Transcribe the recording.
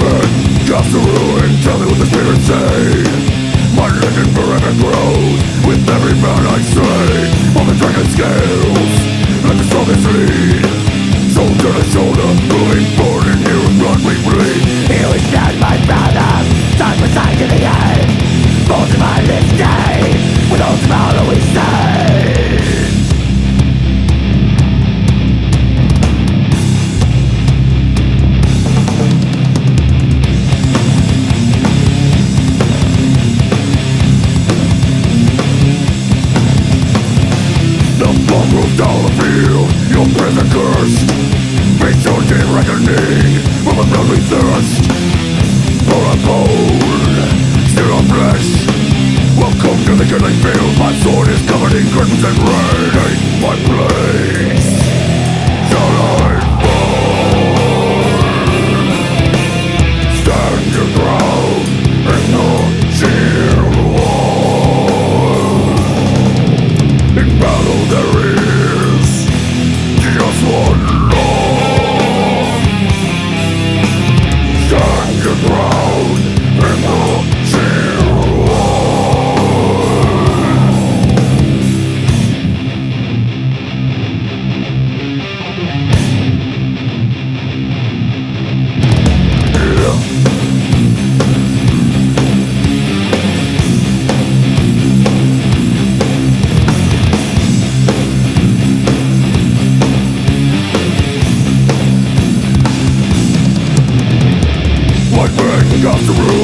burn, drops to ruin, tell me what the spirits say. My legend forever grows, with every man I see From a bloody thirst For a bone Still on flesh Welcome to the killing field My sword is covered in crimson red Ain't my place Shall I? Stand your ground And not sheer wall In battle off the.